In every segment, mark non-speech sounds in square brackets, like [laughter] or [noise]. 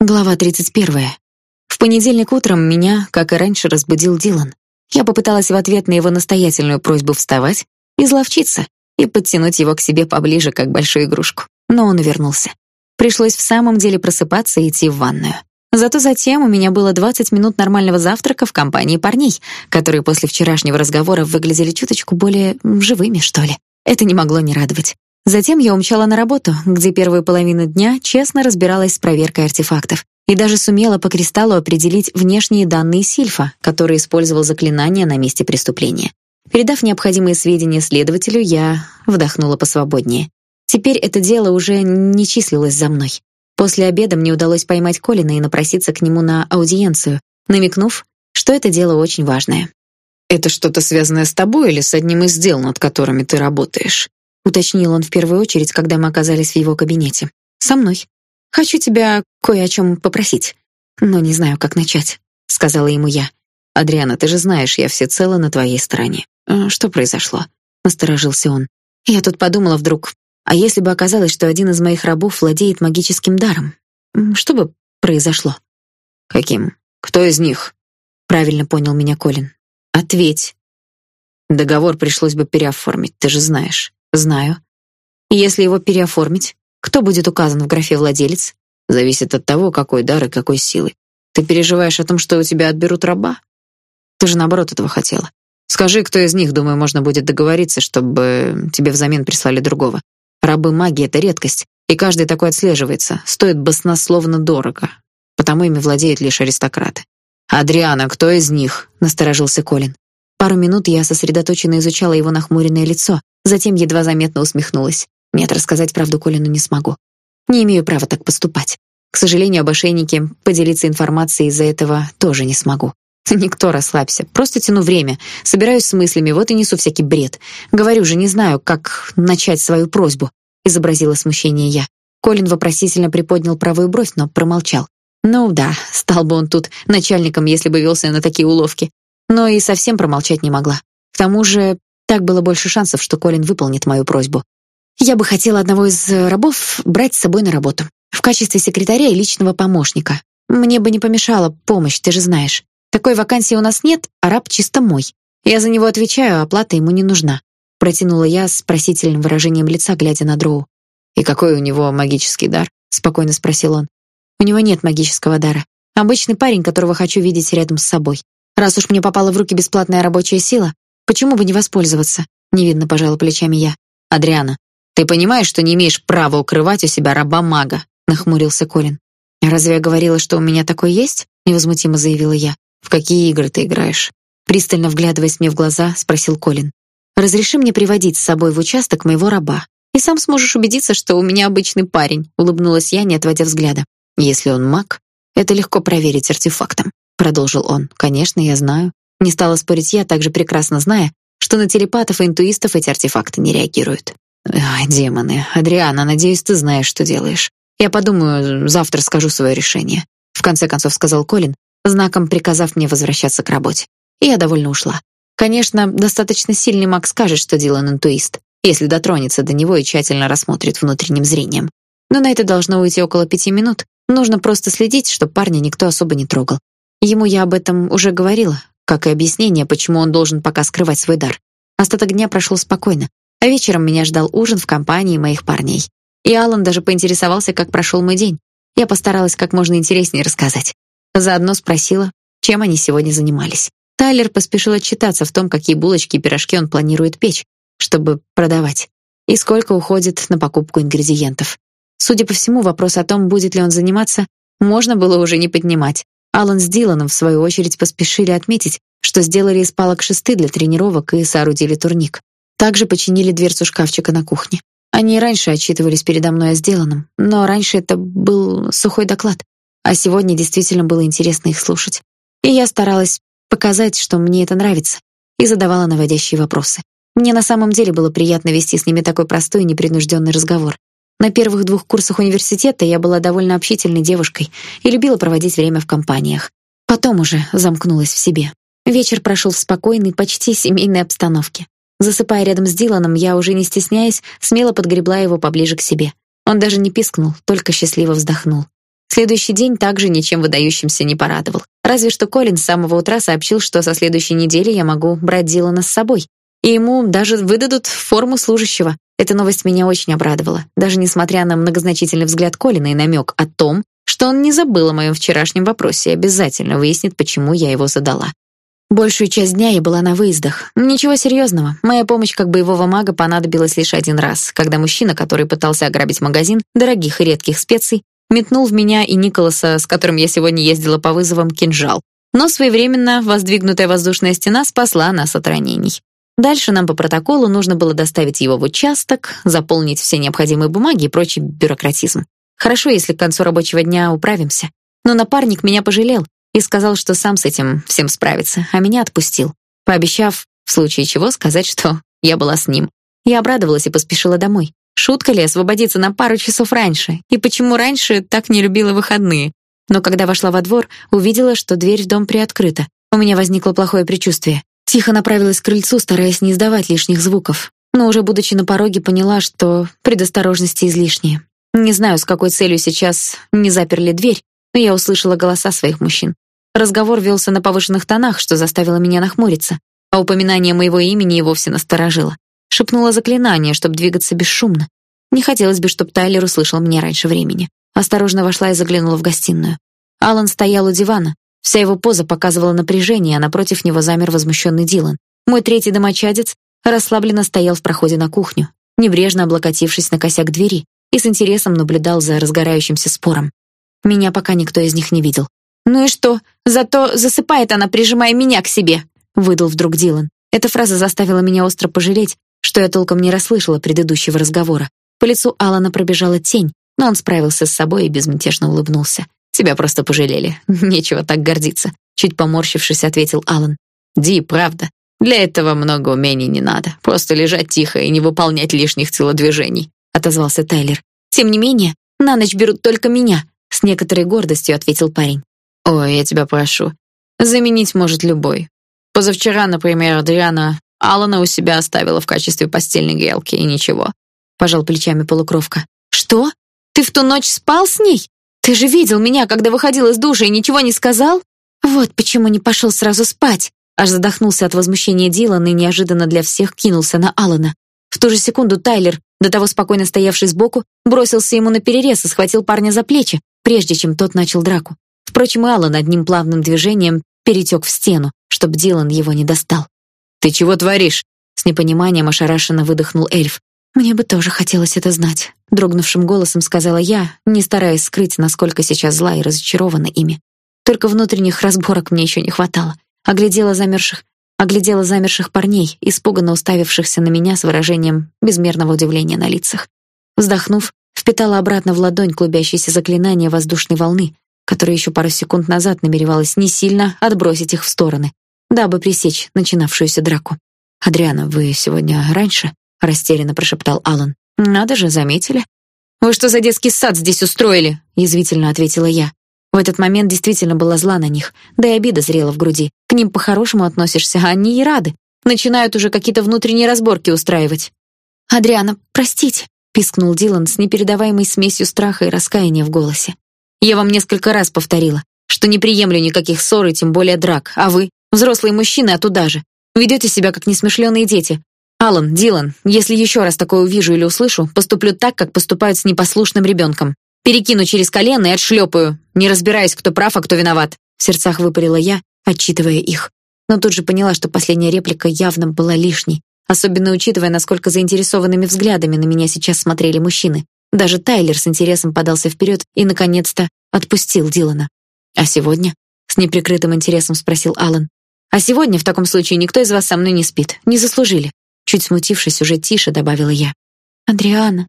Глава 31. В понедельник утром меня, как и раньше, разбудил Дилан. Я попыталась в ответ на его настоятельную просьбу вставать, изловчиться и подтянуть его к себе поближе, как большую игрушку. Но он вернулся. Пришлось в самом деле просыпаться и идти в ванную. Зато затем у меня было 20 минут нормального завтрака в компании парней, которые после вчерашнего разговора выглядели чуточку более живыми, что ли. Это не могло не радовать. Затем я умчала на работу, где первую половину дня честно разбиралась с проверкой артефактов и даже сумела по кристаллу определить внешние данные Сильфа, который использовал заклинание на месте преступления. Передав необходимые сведения следователю, я вдохнула посвободнее. Теперь это дело уже не числилось за мной. После обеда мне удалось поймать Колина и напроситься к нему на аудиенцию, намекнув, что это дело очень важное. Это что-то связанное с тобой или с одним из дел, над которыми ты работаешь? Уточнил он в первую очередь, когда мы оказались в его кабинете. Со мной. Хочу тебя кое о чем попросить, но не знаю, как начать, сказала ему я. Адриана, ты же знаешь, я всецело на твоей стороне. «А что произошло? насторожился он. Я тут подумала вдруг, а если бы оказалось, что один из моих рабов владеет магическим даром? Что бы произошло? Каким? Кто из них? Правильно понял меня Колин. Ответь. Договор пришлось бы переоформить, ты же знаешь. Знаю. Если его переоформить, кто будет указан в графе владелец? Зависит от того, какой дар и какой силы. Ты переживаешь о том, что у тебя отберут раба? Ты же наоборот этого хотела. Скажи, кто из них, думаю, можно будет договориться, чтобы тебе взамен прислали другого. Рабы маги это редкость, и каждый такой отслеживается, стоит баснословно дорого. Потому ими владеют лишь аристократы. Адриана, кто из них? насторожился Колин. Пару минут я сосредоточенно изучала его нахмуренное лицо, Затем едва заметно усмехнулась. Нет, рассказать правду Колину не смогу. Не имею права так поступать. К сожалению, об ошейнике поделиться информацией из-за этого тоже не смогу. [laughs] Никто, расслабься. Просто тяну время, собираюсь с мыслями, вот и несу всякий бред. Говорю же, не знаю, как начать свою просьбу, изобразила смущение я. Колин вопросительно приподнял правую бровь, но промолчал. Ну да, стал бы он тут начальником, если бы велся на такие уловки. Но и совсем промолчать не могла. К тому же так было больше шансов, что Колин выполнит мою просьбу. Я бы хотела одного из рабов брать с собой на работу в качестве секретаря и личного помощника. Мне бы не помешала помощь, ты же знаешь. Такой вакансии у нас нет, а раб чисто мой. Я за него отвечаю, а оплата ему не нужна. Протянула я с просительным выражением лица, глядя на Дроу. И какой у него магический дар? спокойно спросил он. У него нет магического дара. Обычный парень, которого хочу видеть рядом с собой. Раз уж мне попала в руки бесплатная рабочая сила, Почему бы не воспользоваться? Невинно пожала плечами я. Адриана, ты понимаешь, что не имеешь права укрывать у себя раба-мага? нахмурился Колин. Разве я говорила, что у меня такой есть? невозмутимо заявила я. В какие игры ты играешь? Пристально вглядываясь мне в глаза, спросил Колин. Разреши мне приводить с собой в участок моего раба, и сам сможешь убедиться, что у меня обычный парень, улыбнулась я, не отводя взгляда. Если он маг, это легко проверить артефактом, продолжил он. Конечно, я знаю. Не стала спорить я, также прекрасно зная, что на телепатов и интуистов эти артефакты не реагируют. Ай, демоны. Адриана, надеюсь, ты знаешь, что делаешь. Я подумаю, завтра скажу свое решение. В конце концов сказал Колин, знаком приказав мне возвращаться к работе. И я довольно ушла. Конечно, достаточно сильный маг скажет, что Дилан интуист, если дотронется до него и тщательно рассмотрит внутренним зрением. Но на это должно уйти около пяти минут. Нужно просто следить, чтобы парня никто особо не трогал. Ему я об этом уже говорила, как и объяснение, почему он должен пока скрывать свой дар. Остаток дня прошел спокойно, а вечером меня ждал ужин в компании моих парней. И Алан даже поинтересовался, как прошел мой день. Я постаралась как можно интереснее рассказать. Заодно спросила, чем они сегодня занимались. Тайлер поспешил отчитаться в том, какие булочки и пирожки он планирует печь, чтобы продавать, и сколько уходит на покупку ингредиентов. Судя по всему, вопрос о том, будет ли он заниматься, можно было уже не поднимать. Алан с Диланом в свою очередь поспешили отметить, что сделали из палок шесты для тренировок и соорудили турник. Также починили дверцу шкафчика на кухне. Они и раньше отчитывались передо мной о сделанном, но раньше это был сухой доклад, а сегодня действительно было интересно их слушать. И я старалась показать, что мне это нравится, и задавала наводящие вопросы. Мне на самом деле было приятно вести с ними такой простой и непринужденный разговор. На первых двух курсах университета я была довольно общительной девушкой и любила проводить время в компаниях. Потом уже замкнулась в себе. Вечер прошел в спокойной, почти семейной обстановке. Засыпая рядом с Диланом, я уже не стесняясь, смело подгребла его поближе к себе. Он даже не пискнул, только счастливо вздохнул. Следующий день также ничем выдающимся не порадовал. Разве что Колин с самого утра сообщил, что со следующей недели я могу брать Дилана с собой. И ему даже выдадут форму служащего. Эта новость меня очень обрадовала, даже несмотря на многозначительный взгляд Колина и намек о том, что он не забыл о моем вчерашнем вопросе и обязательно выяснит, почему я его задала. Большую часть дня я была на выездах. Ничего серьезного. Моя помощь как боевого мага понадобилась лишь один раз, когда мужчина, который пытался ограбить магазин дорогих и редких специй, метнул в меня и Николаса, с которым я сегодня ездила по вызовам, кинжал. Но своевременно воздвигнутая воздушная стена спасла нас от ранений. Дальше нам по протоколу нужно было доставить его в участок, заполнить все необходимые бумаги и прочий бюрократизм. Хорошо, если к концу рабочего дня управимся. Но напарник меня пожалел и сказал, что сам с этим всем справится, а меня отпустил, пообещав в случае чего сказать, что я была с ним. Я обрадовалась и поспешила домой. Шутка ли освободиться на пару часов раньше? И почему раньше так не любила выходные? Но когда вошла во двор, увидела, что дверь в дом приоткрыта. У меня возникло плохое предчувствие. Тихо направилась к крыльцу, стараясь не издавать лишних звуков. Но уже будучи на пороге, поняла, что предосторожности излишние. Не знаю, с какой целью сейчас не заперли дверь, но я услышала голоса своих мужчин. Разговор велся на повышенных тонах, что заставило меня нахмуриться, а упоминание моего имени и вовсе насторожило. Шепнула заклинание, чтобы двигаться бесшумно. Не хотелось бы, чтобы Тайлер услышал меня раньше времени. Осторожно вошла и заглянула в гостиную. Алан стоял у дивана. Вся его поза показывала напряжение, а напротив него замер возмущенный Дилан. Мой третий домочадец расслабленно стоял в проходе на кухню, небрежно облокотившись на косяк двери, и с интересом наблюдал за разгорающимся спором. Меня пока никто из них не видел. Ну и что? Зато засыпает она, прижимая меня к себе, выдал вдруг Дилан. Эта фраза заставила меня остро пожалеть, что я толком не расслышала предыдущего разговора. По лицу Алана пробежала тень, но он справился с собой и безмятежно улыбнулся. Тебя просто пожалели. [laughs] Нечего так гордиться, чуть поморщившись, ответил Алан. Ди, правда. Для этого много умений не надо. Просто лежать тихо и не выполнять лишних телодвижений отозвался Тайлер. Тем не менее, на ночь берут только меня, с некоторой гордостью ответил парень. Ой, я тебя прошу. Заменить может любой. Позавчера, например, Адриана Алана у себя оставила в качестве постельной грелки и ничего. Пожал плечами полукровка. Что? Ты в ту ночь спал с ней? Ты же видел меня, когда выходил из душа и ничего не сказал? Вот почему не пошел сразу спать. Аж задохнулся от возмущения Дилан и неожиданно для всех кинулся на Алана. В ту же секунду Тайлер до того спокойно стоявший сбоку, бросился ему на перерез и схватил парня за плечи, прежде чем тот начал драку. Впрочем, и Аллан одним плавным движением перетек в стену, чтобы Дилан его не достал. «Ты чего творишь?» С непониманием ошарашенно выдохнул эльф. «Мне бы тоже хотелось это знать», — дрогнувшим голосом сказала я, не стараясь скрыть, насколько сейчас зла и разочарована ими. Только внутренних разборок мне еще не хватало. Оглядела замерших оглядела замерших парней, испуганно уставившихся на меня с выражением безмерного удивления на лицах. Вздохнув, впитала обратно в ладонь клубящееся заклинание воздушной волны, которое еще пару секунд назад намеревалась не сильно отбросить их в стороны, дабы пресечь начинавшуюся драку. "Адриана, вы сегодня раньше?" Растерянно прошептал Алан. "Надо же, заметили? Вы что за детский сад здесь устроили?" язвительно ответила я. В этот момент действительно была зла на них, да и обида зрела в груди. К ним по-хорошему относишься, а они и рады. Начинают уже какие-то внутренние разборки устраивать. «Адриана, простите», — пискнул Дилан с непередаваемой смесью страха и раскаяния в голосе. «Я вам несколько раз повторила, что не приемлю никаких ссор и тем более драк, а вы, взрослые мужчины, а туда же. Ведете себя как несмышленые дети. Алан, Дилан, если еще раз такое увижу или услышу, поступлю так, как поступают с непослушным ребенком. Перекину через колено и отшлепаю, не разбираясь, кто прав, а кто виноват. В сердцах выпалила я, отчитывая их. Но тут же поняла, что последняя реплика явно была лишней, особенно учитывая, насколько заинтересованными взглядами на меня сейчас смотрели мужчины. Даже Тайлер с интересом подался вперед и наконец-то отпустил Дилана. А сегодня? с неприкрытым интересом спросил Алан. А сегодня в таком случае никто из вас со мной не спит. Не заслужили. Чуть смутившись, уже тише добавила я. Адриана,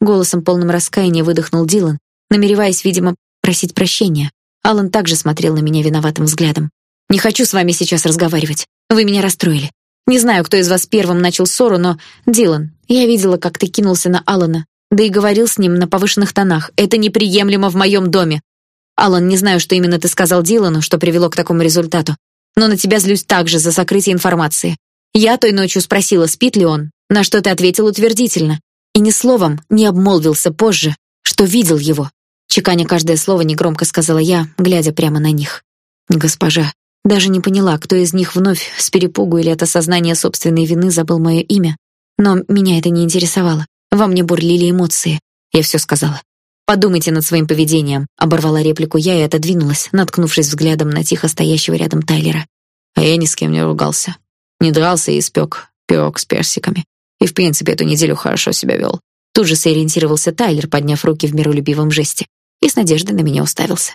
голосом полным раскаяния выдохнул Дилан, намереваясь, видимо, просить прощения. Алан также смотрел на меня виноватым взглядом. Не хочу с вами сейчас разговаривать. Вы меня расстроили. Не знаю, кто из вас первым начал ссору, но Дилан, я видела, как ты кинулся на Алана, да и говорил с ним на повышенных тонах. Это неприемлемо в моем доме. Алан, не знаю, что именно ты сказал Дилану, что привело к такому результату, но на тебя злюсь также за сокрытие информации. Я той ночью спросила, спит ли он, на что ты ответил утвердительно и ни словом не обмолвился позже, что видел его. Чеканя каждое слово, негромко сказала я, глядя прямо на них. Госпожа, даже не поняла, кто из них вновь с перепугу или от осознания собственной вины забыл мое имя, но меня это не интересовало. Во мне бурлили эмоции. Я все сказала. Подумайте над своим поведением, оборвала реплику я и отодвинулась, наткнувшись взглядом на тихо стоящего рядом Тайлера. А я ни с кем не ругался. Не дрался и испек пирог с персиками. И в принципе эту неделю хорошо себя вел. Тут же сориентировался Тайлер, подняв руки в миролюбивом жесте, и с надеждой на меня уставился.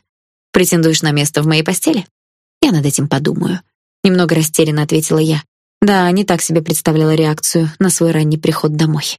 Претендуешь на место в моей постели? Я над этим подумаю, немного растерянно ответила я. Да, не так себе представляла реакцию на свой ранний приход домой.